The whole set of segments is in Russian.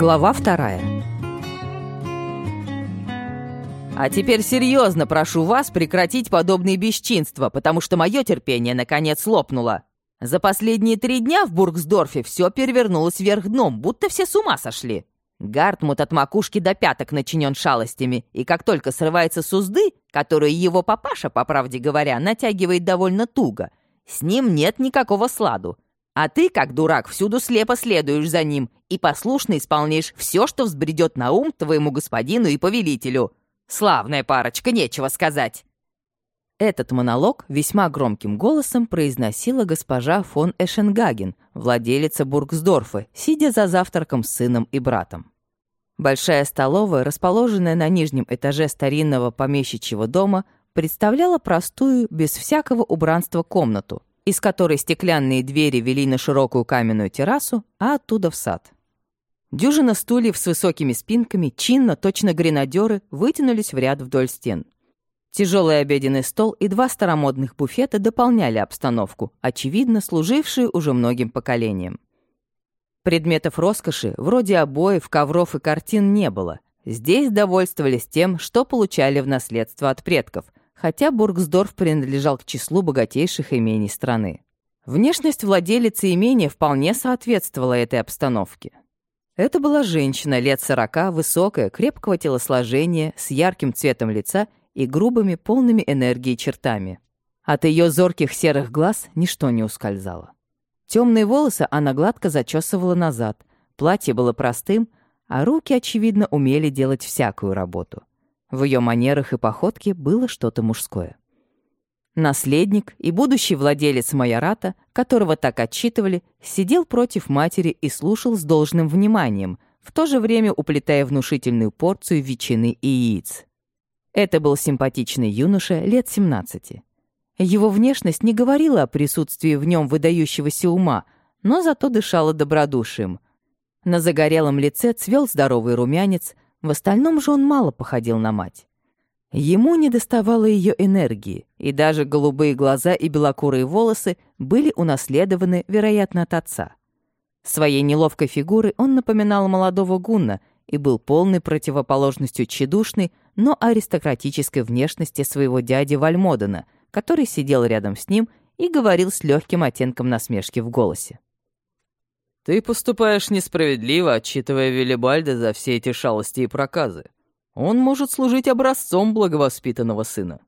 Глава вторая. А теперь серьезно прошу вас прекратить подобные бесчинства, потому что мое терпение наконец лопнуло. За последние три дня в Бургсдорфе все перевернулось вверх дном, будто все с ума сошли. Гартмут от макушки до пяток начинен шалостями, и как только срывается с узды, которую его папаша, по правде говоря, натягивает довольно туго, с ним нет никакого сладу. А ты, как дурак, всюду слепо следуешь за ним и послушно исполняешь все, что взбредет на ум твоему господину и повелителю. Славная парочка, нечего сказать. Этот монолог весьма громким голосом произносила госпожа фон Эшенгаген, владелица Бургсдорфа, сидя за завтраком с сыном и братом. Большая столовая, расположенная на нижнем этаже старинного помещичьего дома, представляла простую, без всякого убранства комнату, из которой стеклянные двери вели на широкую каменную террасу, а оттуда в сад. Дюжина стульев с высокими спинками, чинно, точно гренадеры, вытянулись в ряд вдоль стен — Тяжелый обеденный стол и два старомодных буфета дополняли обстановку, очевидно, служившую уже многим поколениям. Предметов роскоши, вроде обоев, ковров и картин, не было. Здесь довольствовались тем, что получали в наследство от предков, хотя Бургсдорф принадлежал к числу богатейших имений страны. Внешность владелицы имения вполне соответствовала этой обстановке. Это была женщина лет сорока, высокая, крепкого телосложения, с ярким цветом лица и грубыми, полными энергии чертами. От ее зорких серых глаз ничто не ускользало. Темные волосы она гладко зачесывала назад, платье было простым, а руки, очевидно, умели делать всякую работу. В ее манерах и походке было что-то мужское. Наследник и будущий владелец майората, которого так отчитывали, сидел против матери и слушал с должным вниманием, в то же время уплетая внушительную порцию ветчины и яиц. Это был симпатичный юноша лет 17. Его внешность не говорила о присутствии в нем выдающегося ума, но зато дышала добродушием. На загорелом лице цвел здоровый румянец, в остальном же он мало походил на мать. Ему не доставало ее энергии, и даже голубые глаза и белокурые волосы были унаследованы, вероятно, от отца. Своей неловкой фигурой он напоминал молодого гунна и был полной противоположностью тщедушной, но аристократической внешности своего дяди Вальмодена, который сидел рядом с ним и говорил с легким оттенком насмешки в голосе. «Ты поступаешь несправедливо, отчитывая Виллибальда за все эти шалости и проказы. Он может служить образцом благовоспитанного сына».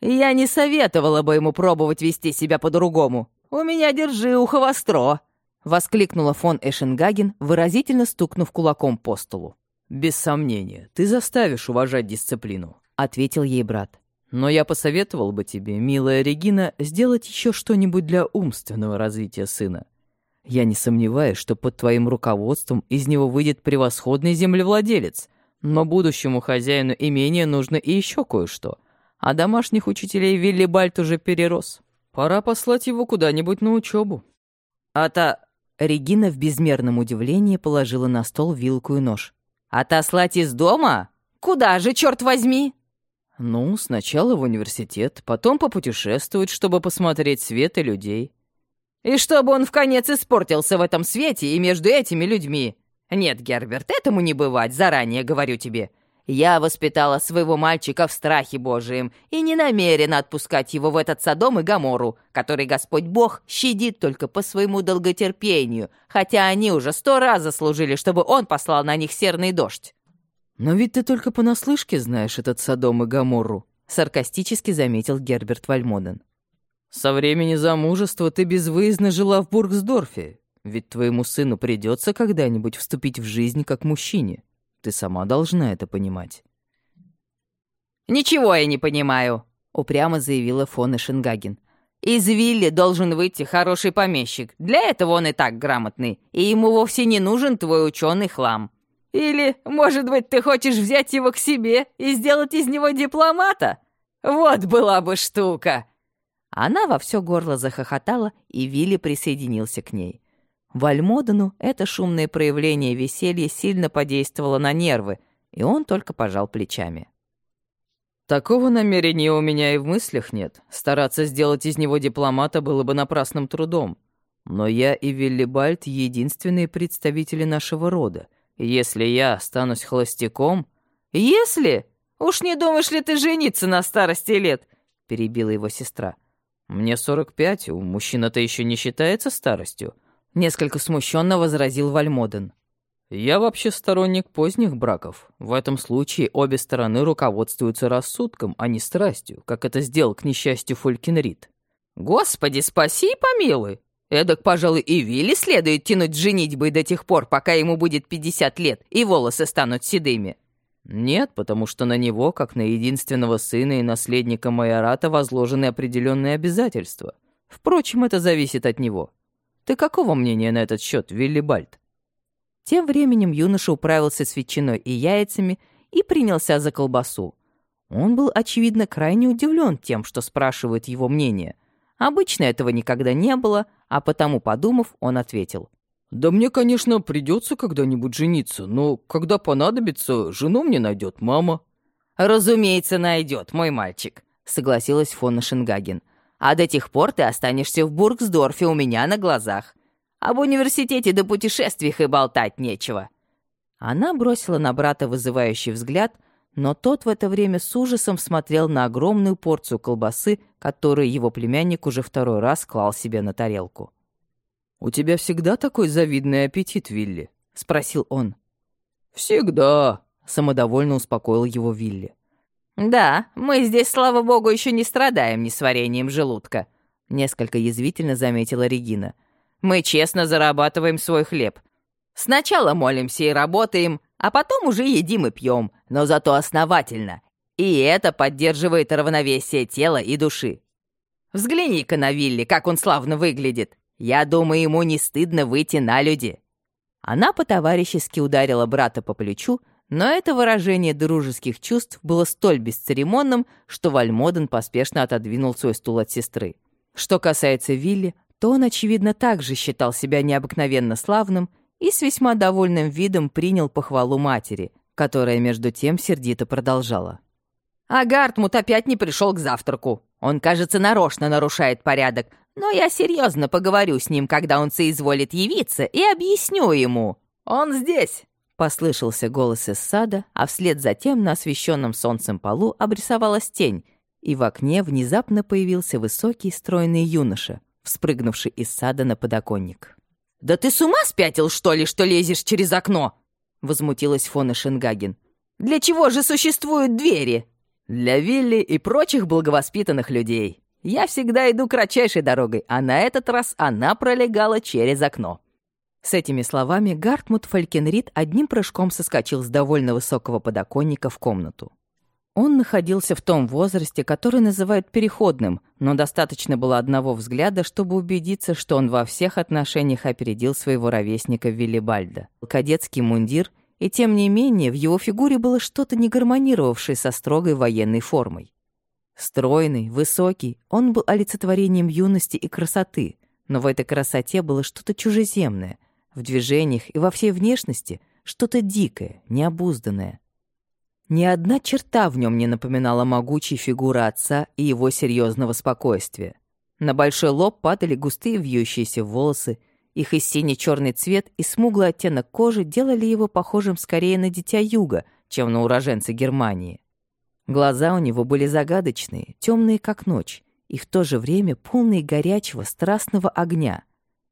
«Я не советовала бы ему пробовать вести себя по-другому. У меня держи ухо востро», — воскликнула фон Эшенгаген, выразительно стукнув кулаком по столу. «Без сомнения, ты заставишь уважать дисциплину», — ответил ей брат. «Но я посоветовал бы тебе, милая Регина, сделать еще что-нибудь для умственного развития сына. Я не сомневаюсь, что под твоим руководством из него выйдет превосходный землевладелец, но будущему хозяину имения нужно и еще кое-что. А домашних учителей Виллибальд уже перерос. Пора послать его куда-нибудь на учебу. «А та...» Регина в безмерном удивлении положила на стол вилку и нож. «Отослать из дома? Куда же, черт возьми?» «Ну, сначала в университет, потом попутешествовать, чтобы посмотреть свет и людей». «И чтобы он в конец испортился в этом свете и между этими людьми. Нет, Герберт, этому не бывать, заранее говорю тебе. Я воспитала своего мальчика в страхе Божием и не намерена отпускать его в этот Содом и Гамору, который Господь Бог щадит только по своему долготерпению, хотя они уже сто раз заслужили, чтобы он послал на них серный дождь». «Но ведь ты только понаслышке знаешь этот Содом и Гамору», — саркастически заметил Герберт Вальмоден. «Со времени замужества ты безвыездно жила в Бургсдорфе, ведь твоему сыну придется когда-нибудь вступить в жизнь как мужчине». Ты сама должна это понимать». «Ничего я не понимаю», — упрямо заявила фон Эшенгаген. «Из Вилли должен выйти хороший помещик. Для этого он и так грамотный, и ему вовсе не нужен твой ученый хлам. Или, может быть, ты хочешь взять его к себе и сделать из него дипломата? Вот была бы штука!» Она во все горло захохотала, и Вилли присоединился к ней. Вальмодену это шумное проявление веселья сильно подействовало на нервы, и он только пожал плечами. «Такого намерения у меня и в мыслях нет. Стараться сделать из него дипломата было бы напрасным трудом. Но я и Виллибальд — единственные представители нашего рода, Если я останусь холостяком... Если? Уж не думаешь ли ты жениться на старости лет? Перебила его сестра. Мне 45, у мужчин это еще не считается старостью. Несколько смущенно возразил Вальмоден. Я вообще сторонник поздних браков. В этом случае обе стороны руководствуются рассудком, а не страстью, как это сделал, к несчастью, Фолькенрид. Господи, спаси и помилуй! Эдак, пожалуй, и Вилли следует тянуть женитьбой до тех пор, пока ему будет 50 лет, и волосы станут седыми. Нет, потому что на него, как на единственного сына и наследника Майората, возложены определенные обязательства. Впрочем, это зависит от него. Ты какого мнения на этот счет, Вилли Бальд? Тем временем юноша управился с ветчиной и яйцами и принялся за колбасу. Он был, очевидно, крайне удивлен тем, что спрашивают его мнение. Обычно этого никогда не было, а потому, подумав, он ответил. «Да мне, конечно, придется когда-нибудь жениться, но когда понадобится, жену мне найдет мама». «Разумеется, найдет, мой мальчик», — согласилась фон Шенгаген. «А до тех пор ты останешься в Бургсдорфе у меня на глазах. Об университете до путешествиях и болтать нечего». Она бросила на брата вызывающий взгляд, но тот в это время с ужасом смотрел на огромную порцию колбасы, которую его племянник уже второй раз клал себе на тарелку. «У тебя всегда такой завидный аппетит, Вилли?» — спросил он. «Всегда», — самодовольно успокоил его Вилли. «Да, мы здесь, слава богу, еще не страдаем несварением желудка», — несколько язвительно заметила Регина. — мы честно зарабатываем свой хлеб. Сначала молимся и работаем, а потом уже едим и пьем, но зато основательно. И это поддерживает равновесие тела и души. Взгляни-ка на Вилли, как он славно выглядит. Я думаю, ему не стыдно выйти на люди». Она по-товарищески ударила брата по плечу, но это выражение дружеских чувств было столь бесцеремонным, что Вальмоден поспешно отодвинул свой стул от сестры. Что касается Вилли, то он, очевидно, также считал себя необыкновенно славным и с весьма довольным видом принял похвалу матери, которая между тем сердито продолжала. «А Гартмут опять не пришел к завтраку. Он, кажется, нарочно нарушает порядок, но я серьезно поговорю с ним, когда он соизволит явиться, и объясню ему. Он здесь!» Послышался голос из сада, а вслед за тем на освещенном солнцем полу обрисовалась тень, и в окне внезапно появился высокий стройный юноша, вспрыгнувший из сада на подоконник. «Да ты с ума спятил, что ли, что лезешь через окно?» — возмутилась Фона Шенгаген. «Для чего же существуют двери?» «Для Вилли и прочих благовоспитанных людей. Я всегда иду кратчайшей дорогой, а на этот раз она пролегала через окно». С этими словами Гартмут Фалькенрид одним прыжком соскочил с довольно высокого подоконника в комнату. Он находился в том возрасте, который называют переходным, но достаточно было одного взгляда, чтобы убедиться, что он во всех отношениях опередил своего ровесника Виллибальда. Кадетский мундир, и тем не менее в его фигуре было что-то не гармонировавшее со строгой военной формой. Стройный, высокий, он был олицетворением юности и красоты, но в этой красоте было что-то чужеземное, в движениях и во всей внешности что-то дикое, необузданное — ни одна черта в нем не напоминала могучей фигуры отца и его серьезного спокойствия. На большой лоб падали густые вьющиеся волосы, их и синий-черный цвет и смуглый оттенок кожи делали его похожим скорее на дитя юга, чем на уроженца Германии. Глаза у него были загадочные, темные как ночь, и в то же время полные горячего, страстного огня.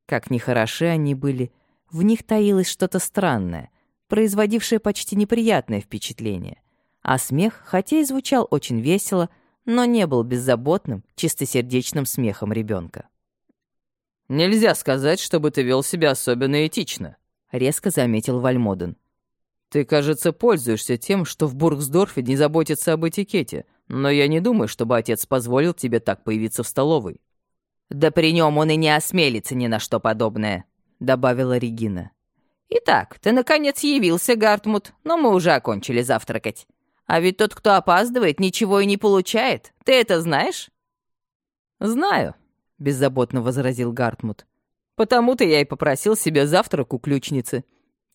Как нехороши они были, в них таилось что-то странное, производившее почти неприятное впечатление а смех, хотя и звучал очень весело, но не был беззаботным, чистосердечным смехом ребенка. «Нельзя сказать, чтобы ты вел себя особенно этично», — резко заметил Вальмоден. «Ты, кажется, пользуешься тем, что в Бургсдорфе не заботятся об этикете, но я не думаю, чтобы отец позволил тебе так появиться в столовой». «Да при нем он и не осмелится ни на что подобное», — добавила Регина. «Итак, ты, наконец, явился, Гартмут, но мы уже окончили завтракать. А ведь тот, кто опаздывает, ничего и не получает. Ты это знаешь?» «Знаю», — беззаботно возразил Гартмут. «Потому-то я и попросил себе завтрак у ключницы.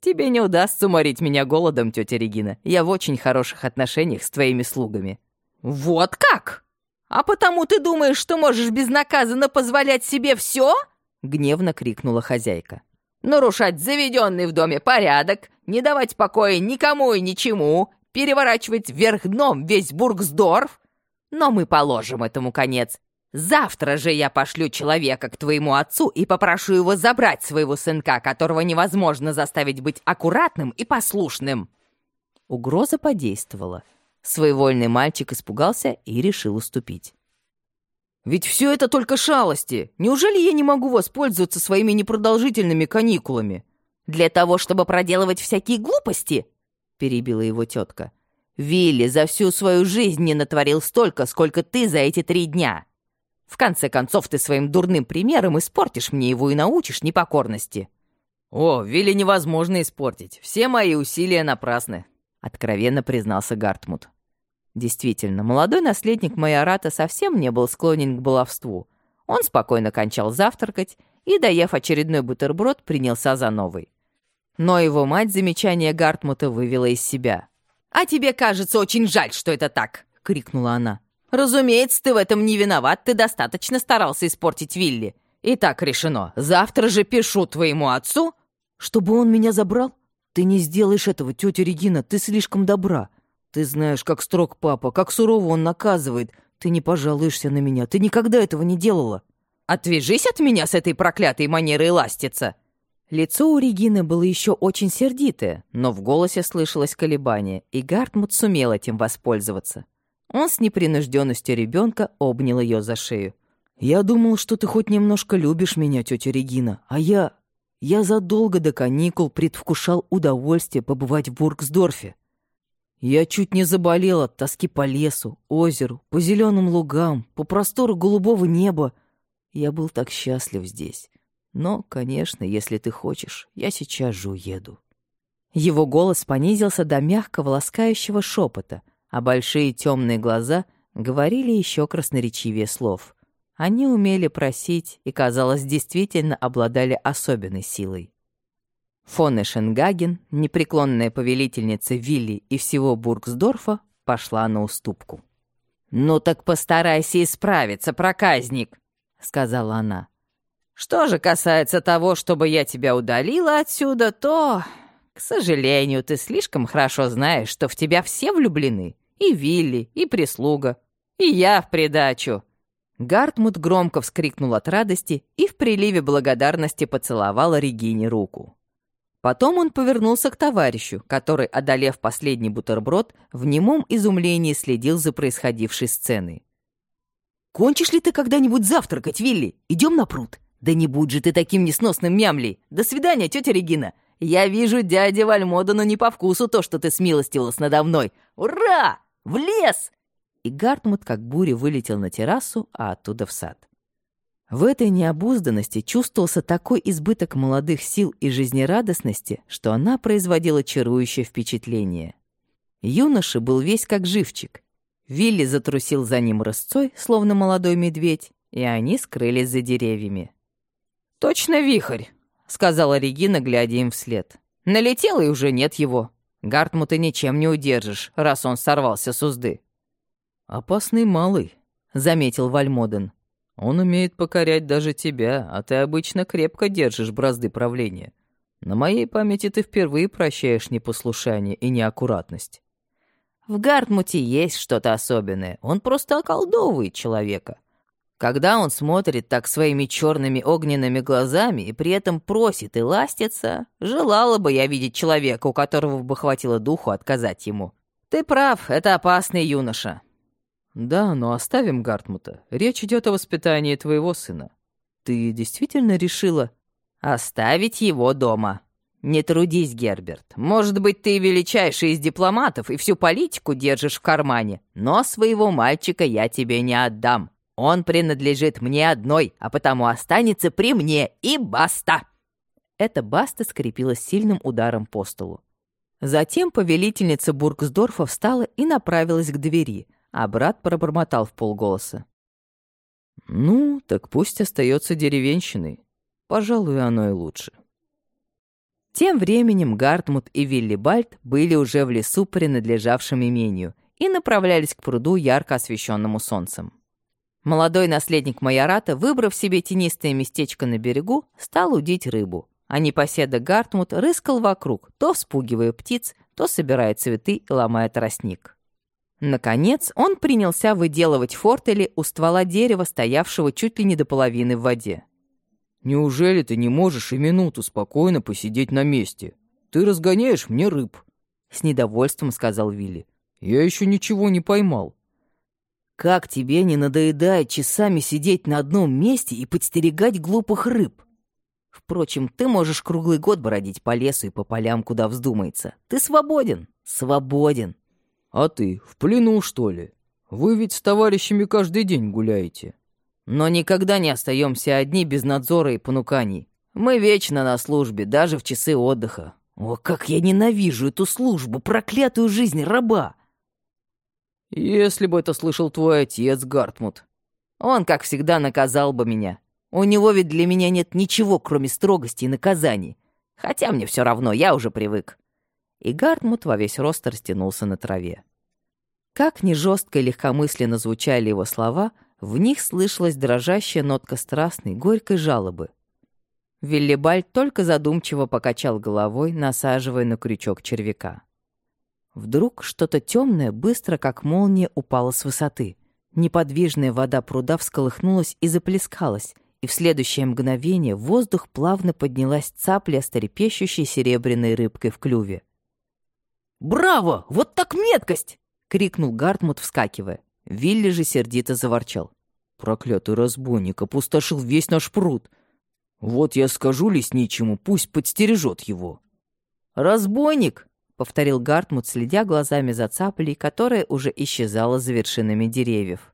Тебе не удастся уморить меня голодом, тетя Регина. Я в очень хороших отношениях с твоими слугами». «Вот как? А потому ты думаешь, что можешь безнаказанно позволять себе все? Гневно крикнула хозяйка. Нарушать заведенный в доме порядок, не давать покоя никому и ничему, переворачивать вверх дном весь Бургсдорф? Но мы положим этому конец. Завтра же я пошлю человека к твоему отцу и попрошу его забрать своего сынка, которого невозможно заставить быть аккуратным и послушным». Угроза подействовала. Своевольный мальчик испугался и решил уступить. «Ведь все это только шалости. Неужели я не могу воспользоваться своими непродолжительными каникулами?» «Для того, чтобы проделывать всякие глупости?» — перебила его тетка. «Вилли за всю свою жизнь не натворил столько, сколько ты за эти три дня. В конце концов, ты своим дурным примером испортишь мне его и научишь непокорности». «О, Вилли невозможно испортить. Все мои усилия напрасны», — откровенно признался Гартмут. Действительно, молодой наследник майората совсем не был склонен к баловству. Он спокойно кончал завтракать и, доев очередной бутерброд, принялся за новый. Но его мать замечание Гартмута вывела из себя. «А тебе кажется очень жаль, что это так!» — крикнула она. «Разумеется, ты в этом не виноват, ты достаточно старался испортить Вилли. И так решено, завтра же пишу твоему отцу...» «Чтобы он меня забрал? Ты не сделаешь этого, тетя Регина, ты слишком добра. Ты знаешь, как строг папа, как сурово он наказывает. Ты не пожалуешься на меня, ты никогда этого не делала». «Отвяжись от меня с этой проклятой манерой ластиться!» Лицо у Регины было еще очень сердитое, но в голосе слышалось колебание, и Гартмут сумел этим воспользоваться. Он с непринужденностью ребенка обнял ее за шею. «Я думал, что ты хоть немножко любишь меня, тетя Регина, а я... Я задолго до каникул предвкушал удовольствие побывать в Бургсдорфе. Я чуть не заболел от тоски по лесу, озеру, по зеленым лугам, по простору голубого неба. Я был так счастлив здесь. Но, конечно, если ты хочешь, я сейчас же уеду». Его голос понизился до мягкого ласкающего шепота, а большие темные глаза говорили еще красноречивее слов. Они умели просить и, казалось, действительно обладали особенной силой. Фон Эшенгаген, непреклонная повелительница Вилли и всего Бургсдорфа, пошла на уступку. «Ну так постарайся исправиться, проказник», — сказала она. «Что же касается того, чтобы я тебя удалила отсюда, то, к сожалению, ты слишком хорошо знаешь, что в тебя все влюблены. И Вилли, и прислуга, и я в придачу». Гартмут громко вскрикнул от радости и в приливе благодарности поцеловал Регине руку. Потом он повернулся к товарищу, который, одолев последний бутерброд, в немом изумлении следил за происходившей сценой. «Кончишь ли ты когда-нибудь завтракать, Вилли? Идем на пруд?» «Да не будь же ты таким несносным мямлей! До свидания, тетя Регина! Я вижу, дяде Вальмодану не по вкусу то, что ты смилостилась надо мной! Ура! В лес!» И Гартмут как буря вылетел на террасу, а оттуда в сад. В этой необузданности чувствовался такой избыток молодых сил и жизнерадостности, что она производила чарующее впечатление. Юноша был весь как живчик. Вилли затрусил за ним рысцой, словно молодой медведь, и они скрылись за деревьями. «Точно вихрь», — сказала Регина, глядя им вслед. «Налетел, и уже нет его. Гартмута ничем не удержишь, раз он сорвался с узды». «Опасный малый», — заметил Вальмоден. Он умеет покорять даже тебя, а ты обычно крепко держишь бразды правления. На моей памяти ты впервые прощаешь непослушание и неаккуратность. В Гартмуте есть что-то особенное. Он просто околдовывает человека. Когда он смотрит так своими черными огненными глазами и при этом просит и ластится, желала бы я видеть человека, у которого бы хватило духу отказать ему. Ты прав, это опасный юноша. «Да, но оставим Гартмута. Речь идет о воспитании твоего сына. Ты действительно решила...» «Оставить его дома. Не трудись, Герберт. Может быть, ты величайший из дипломатов и всю политику держишь в кармане, но своего мальчика я тебе не отдам. Он принадлежит мне одной, а потому останется при мне, и баста!» Эта баста скрепилась сильным ударом по столу. Затем повелительница Бургсдорфа встала и направилась к двери — а брат пробормотал в полголоса. «Ну, так пусть остается деревенщиной. Пожалуй, оно и лучше». Тем временем Гартмут и Виллибальд были уже в лесу, принадлежавшем имению, и направлялись к пруду, ярко освещенному солнцем. Молодой наследник майората, выбрав себе тенистое местечко на берегу, стал удить рыбу, а непоседа Гартмут рыскал вокруг, то вспугивая птиц, то собирая цветы и ломая тростник. Наконец он принялся выделывать фортели у ствола дерева, стоявшего чуть ли не до половины в воде. «Неужели ты не можешь и минуту спокойно посидеть на месте? Ты разгоняешь мне рыб», — с недовольством сказал Вилли. «Я еще ничего не поймал». «Как тебе не надоедает часами сидеть на одном месте и подстерегать глупых рыб? Впрочем, ты можешь круглый год бродить по лесу и по полям, куда вздумается. Ты свободен, свободен». «А ты в плену, что ли? Вы ведь с товарищами каждый день гуляете». «Но никогда не остаемся одни без надзора и понуканий. Мы вечно на службе, даже в часы отдыха. О, как я ненавижу эту службу, проклятую жизнь раба!» «Если бы это слышал твой отец, Гартмут». «Он, как всегда, наказал бы меня. У него ведь для меня нет ничего, кроме строгости и наказаний. Хотя мне все равно, я уже привык и Гартмут во весь рост растянулся на траве. Как ни жестко и легкомысленно звучали его слова, в них слышалась дрожащая нотка страстной, горькой жалобы. Виллибальд только задумчиво покачал головой, насаживая на крючок червяка. Вдруг что-то темное, быстро как молния, упало с высоты. Неподвижная вода пруда всколыхнулась и заплескалась, и в следующее мгновение в воздух плавно поднялась цапля с трепещущей серебряной рыбкой в клюве. «Браво! Вот так меткость!» — крикнул Гартмут, вскакивая. Вилли же сердито заворчал. «Проклятый разбойник опустошил весь наш пруд. Вот я скажу лесничему, пусть подстережет его». «Разбойник!» — повторил Гартмут, следя глазами за цаплей, которая уже исчезала за вершинами деревьев.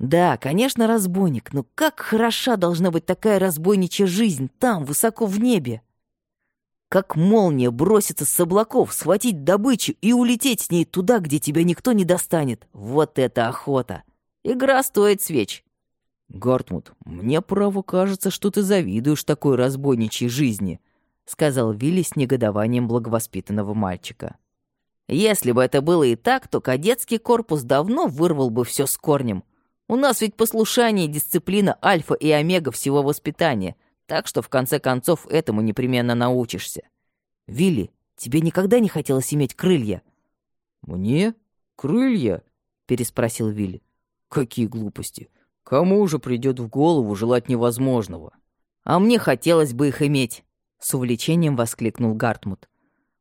«Да, конечно, разбойник, но как хороша должна быть такая разбойничья жизнь там, высоко в небе!» Как молния броситься с облаков, схватить добычу и улететь с ней туда, где тебя никто не достанет. Вот это охота! Игра стоит свеч. «Гартмут, мне право кажется, что ты завидуешь такой разбойничьей жизни», сказал Вилли с негодованием благовоспитанного мальчика. «Если бы это было и так, то кадетский корпус давно вырвал бы все с корнем. У нас ведь послушание и дисциплина альфа и омега всего воспитания — так что в конце концов этому непременно научишься. Вилли, тебе никогда не хотелось иметь крылья? Мне? Крылья? переспросил Вилли. Какие глупости. Кому же придет в голову желать невозможного? А мне хотелось бы их иметь, с увлечением воскликнул Гартмут.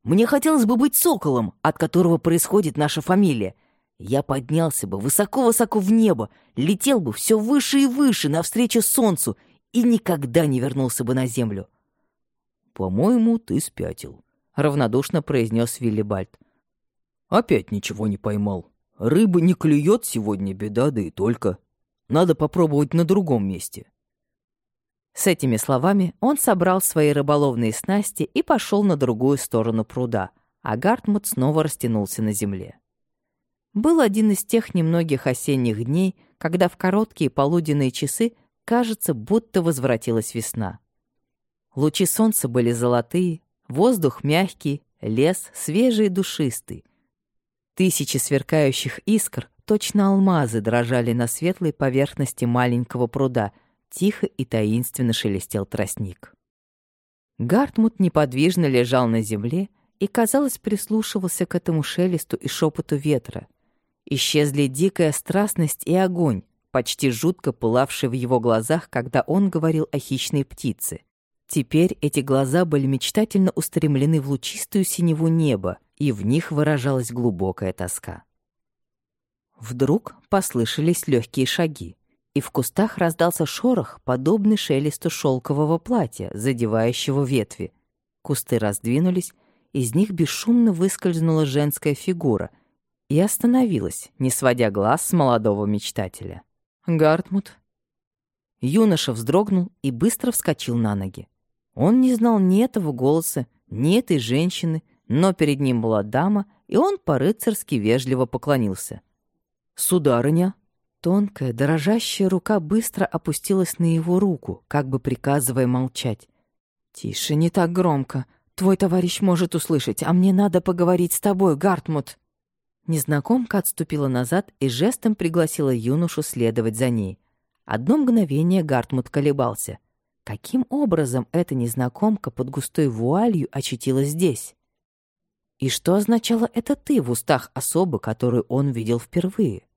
Мне хотелось бы быть соколом, от которого происходит наша фамилия. Я поднялся бы высоко-высоко в небо, летел бы все выше и выше навстречу солнцу и никогда не вернулся бы на землю. «По-моему, ты спятил», — равнодушно произнес Виллибальд. «Опять ничего не поймал. Рыба не клюет сегодня, беда, да и только. Надо попробовать на другом месте». С этими словами он собрал свои рыболовные снасти и пошел на другую сторону пруда, а Гартмут снова растянулся на земле. Был один из тех немногих осенних дней, когда в короткие полуденные часы Кажется, будто возвратилась весна. Лучи солнца были золотые, воздух мягкий, лес свежий и душистый. Тысячи сверкающих искр, точно алмазы, дрожали на светлой поверхности маленького пруда, тихо и таинственно шелестел тростник. Гартмут неподвижно лежал на земле и, казалось, прислушивался к этому шелесту и шепоту ветра. Исчезли дикая страстность и огонь, почти жутко пылавший в его глазах, когда он говорил о хищной птице. Теперь эти глаза были мечтательно устремлены в лучистую синеву неба, и в них выражалась глубокая тоска. Вдруг послышались легкие шаги, и в кустах раздался шорох, подобный шелесту шелкового платья, задевающего ветви. Кусты раздвинулись, из них бесшумно выскользнула женская фигура и остановилась, не сводя глаз с молодого мечтателя. Гартмут. Юноша вздрогнул и быстро вскочил на ноги. Он не знал ни этого голоса, ни этой женщины, но перед ним была дама, и он по-рыцарски вежливо поклонился. «Сударыня!» Тонкая, дорожащая рука быстро опустилась на его руку, как бы приказывая молчать. «Тише, не так громко. Твой товарищ может услышать, а мне надо поговорить с тобой, Гартмут!» Незнакомка отступила назад и жестом пригласила юношу следовать за ней. Одно мгновение Гартмут колебался. Каким образом эта незнакомка под густой вуалью очутилась здесь? И что означало это «ты» в устах особы, которую он видел впервые?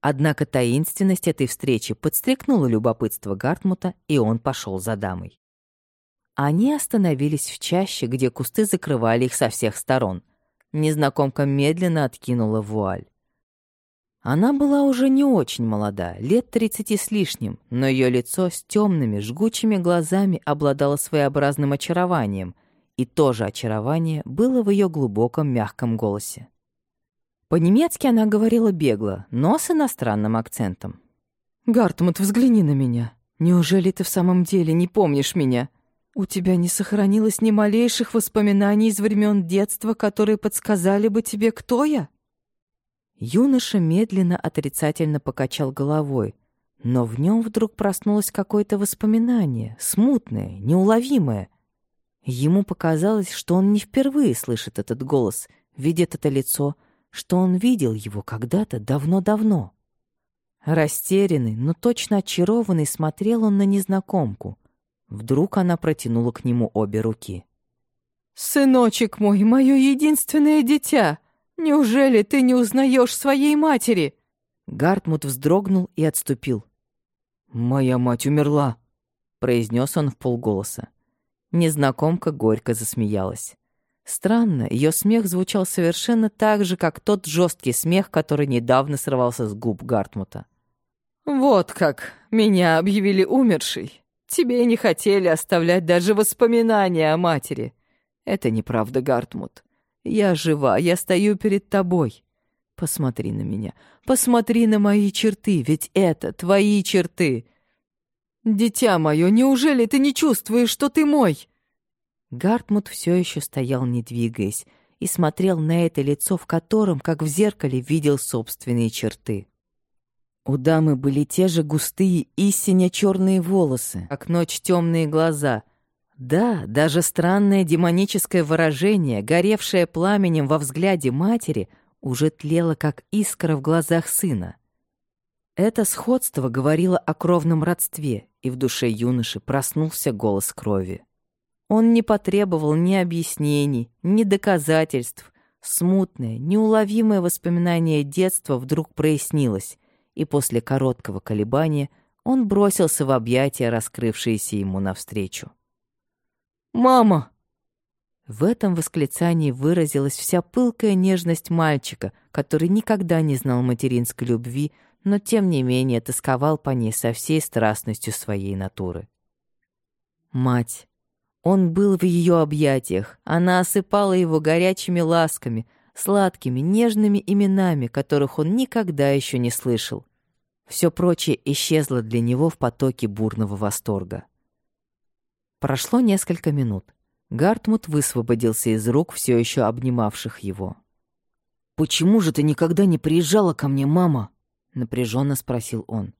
Однако таинственность этой встречи подстрекнула любопытство Гартмута, и он пошел за дамой. Они остановились в чаще, где кусты закрывали их со всех сторон. Незнакомка медленно откинула вуаль. Она была уже не очень молода, лет тридцати с лишним, но ее лицо с темными, жгучими глазами обладало своеобразным очарованием, и то же очарование было в ее глубоком мягком голосе. По-немецки она говорила бегло, но с иностранным акцентом. «Гартмут, взгляни на меня. Неужели ты в самом деле не помнишь меня? У тебя не сохранилось ни малейших воспоминаний из времен детства, которые подсказали бы тебе, кто я?» Юноша медленно отрицательно покачал головой, но в нем вдруг проснулось какое-то воспоминание, смутное, неуловимое. Ему показалось, что он не впервые слышит этот голос, видит это лицо, что он видел его когда-то давно-давно. Растерянный, но точно очарованный смотрел он на незнакомку. Вдруг она протянула к нему обе руки. «Сыночек мой, мое единственное дитя!» Неужели ты не узнаешь своей матери?» Гартмут вздрогнул и отступил. «Моя мать умерла», — произнес он в полголоса. Незнакомка горько засмеялась. Странно, ее смех звучал совершенно так же, как тот жесткий смех, который недавно срывался с губ Гартмута. «Вот как! Меня объявили умершей. Тебе не хотели оставлять даже воспоминания о матери. Это неправда, Гартмут. Я жива, я стою перед тобой. Посмотри на меня, посмотри на мои черты, ведь это твои черты. Дитя мое, неужели ты не чувствуешь, что ты мой?» Гартмут все еще стоял, не двигаясь, и смотрел на это лицо, в котором, как в зеркале, видел собственные черты. У дамы были те же густые, истинно черные волосы, как ночь темные глаза — да, даже странное демоническое выражение, горевшее пламенем во взгляде матери, уже тлело, как искра в глазах сына. Это сходство говорило о кровном родстве, и в душе юноши проснулся голос крови. Он не потребовал ни объяснений, ни доказательств. Смутное, неуловимое воспоминание детства вдруг прояснилось, и после короткого колебания он бросился в объятия, раскрывшиеся ему навстречу. «Мама!» В этом восклицании выразилась вся пылкая нежность мальчика, который никогда не знал материнской любви, но тем не менее тосковал по ней со всей страстностью своей натуры. Мать. Он был в ее объятиях, она осыпала его горячими ласками, сладкими, нежными именами, которых он никогда еще не слышал. Все прочее исчезло для него в потоке бурного восторга. Прошло несколько минут. Гартмут высвободился из рук, все еще обнимавших его. «Почему же ты никогда не приезжала ко мне, мама?» — напряженно спросил он.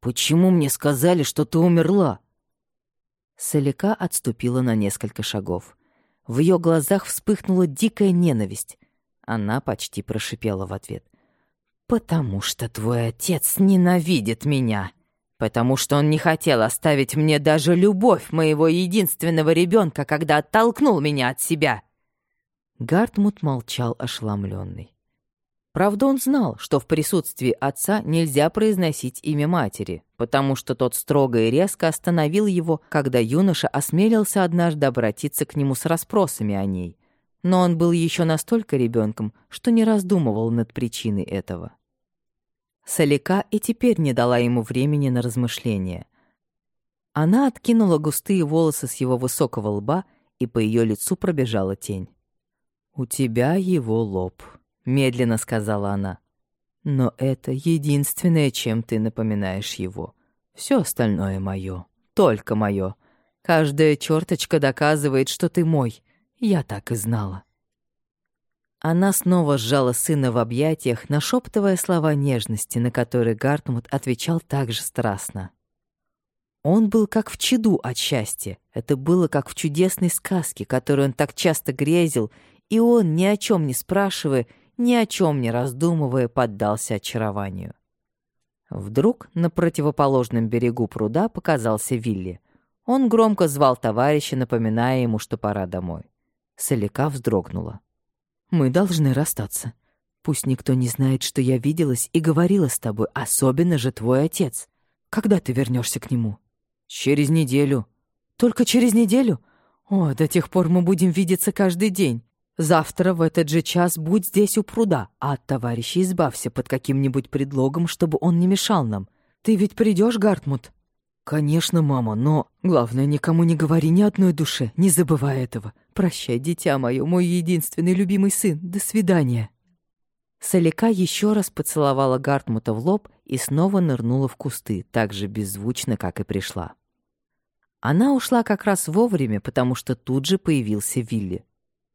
«Почему мне сказали, что ты умерла?» Салика отступила на несколько шагов. В ее глазах вспыхнула дикая ненависть. Она почти прошипела в ответ. «Потому что твой отец ненавидит меня!» потому что он не хотел оставить мне даже любовь моего единственного ребенка, когда оттолкнул меня от себя. Гартмут молчал ошеломленный. Правда, он знал, что в присутствии отца нельзя произносить имя матери, потому что тот строго и резко остановил его, когда юноша осмелился однажды обратиться к нему с расспросами о ней. Но он был еще настолько ребенком, что не раздумывал над причиной этого. Салика и теперь не дала ему времени на размышления. Она откинула густые волосы с его высокого лба, и по ее лицу пробежала тень. «У тебя его лоб», — медленно сказала она. «Но это единственное, чем ты напоминаешь его. Все остальное мое, только мое. Каждая черточка доказывает, что ты мой. Я так и знала». Она снова сжала сына в объятиях, нашептывая слова нежности, на которые Гартмут отвечал так же страстно. Он был как в чаду от счастья. Это было как в чудесной сказке, которую он так часто грезил, и он, ни о чем не спрашивая, ни о чем не раздумывая, поддался очарованию. Вдруг на противоположном берегу пруда показался Вилли. Он громко звал товарища, напоминая ему, что пора домой. Салика вздрогнула. «Мы должны расстаться. Пусть никто не знает, что я виделась и говорила с тобой, особенно же твой отец. Когда ты вернешься к нему?» «Через неделю». «Только через неделю? О, до тех пор мы будем видеться каждый день. Завтра в этот же час будь здесь у пруда, а от товарища избавься под каким-нибудь предлогом, чтобы он не мешал нам. Ты ведь придешь, Гартмут?» «Конечно, мама, но главное, никому не говори ни одной душе, не забывай этого. Прощай, дитя мое, мой единственный любимый сын. До свидания». Салика еще раз поцеловала Гартмута в лоб и снова нырнула в кусты, так же беззвучно, как и пришла. Она ушла как раз вовремя, потому что тут же появился Вилли.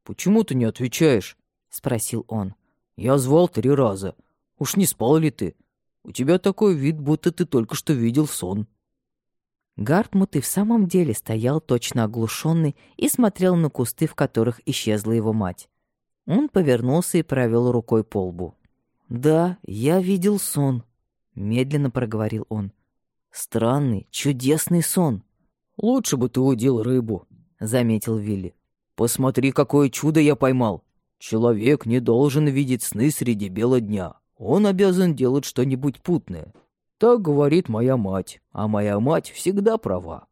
«Почему ты не отвечаешь?» — спросил он. «Я звал три раза. Уж не спал ли ты? У тебя такой вид, будто ты только что видел сон». Гартмут и в самом деле стоял точно оглушенный и смотрел на кусты, в которых исчезла его мать. Он повернулся и провел рукой по лбу. «Да, я видел сон», — медленно проговорил он. «Странный, чудесный сон». «Лучше бы ты удил рыбу», — заметил Вилли. «Посмотри, какое чудо я поймал. Человек не должен видеть сны среди бела дня. Он обязан делать что-нибудь путное. Так говорит моя мать, а моя мать всегда права.